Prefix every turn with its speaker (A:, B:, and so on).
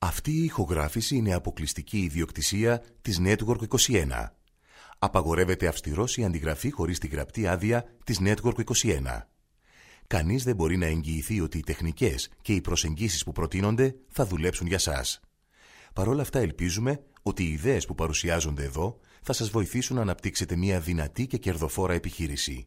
A: Αυτή η ηχογράφηση είναι αποκλειστική ιδιοκτησία της Network 21. Απαγορεύεται αυστηρός η αντιγραφή χωρίς τη γραπτή άδεια της Network 21. Κανείς δεν μπορεί να εγγυηθεί ότι οι τεχνικές και οι προσεγγίσεις που προτείνονται θα δουλέψουν για σας. Παρ' όλα αυτά ελπίζουμε ότι οι ιδέες που παρουσιάζονται εδώ θα σας βοηθήσουν να αναπτύξετε μια δυνατή και κερδοφόρα επιχείρηση.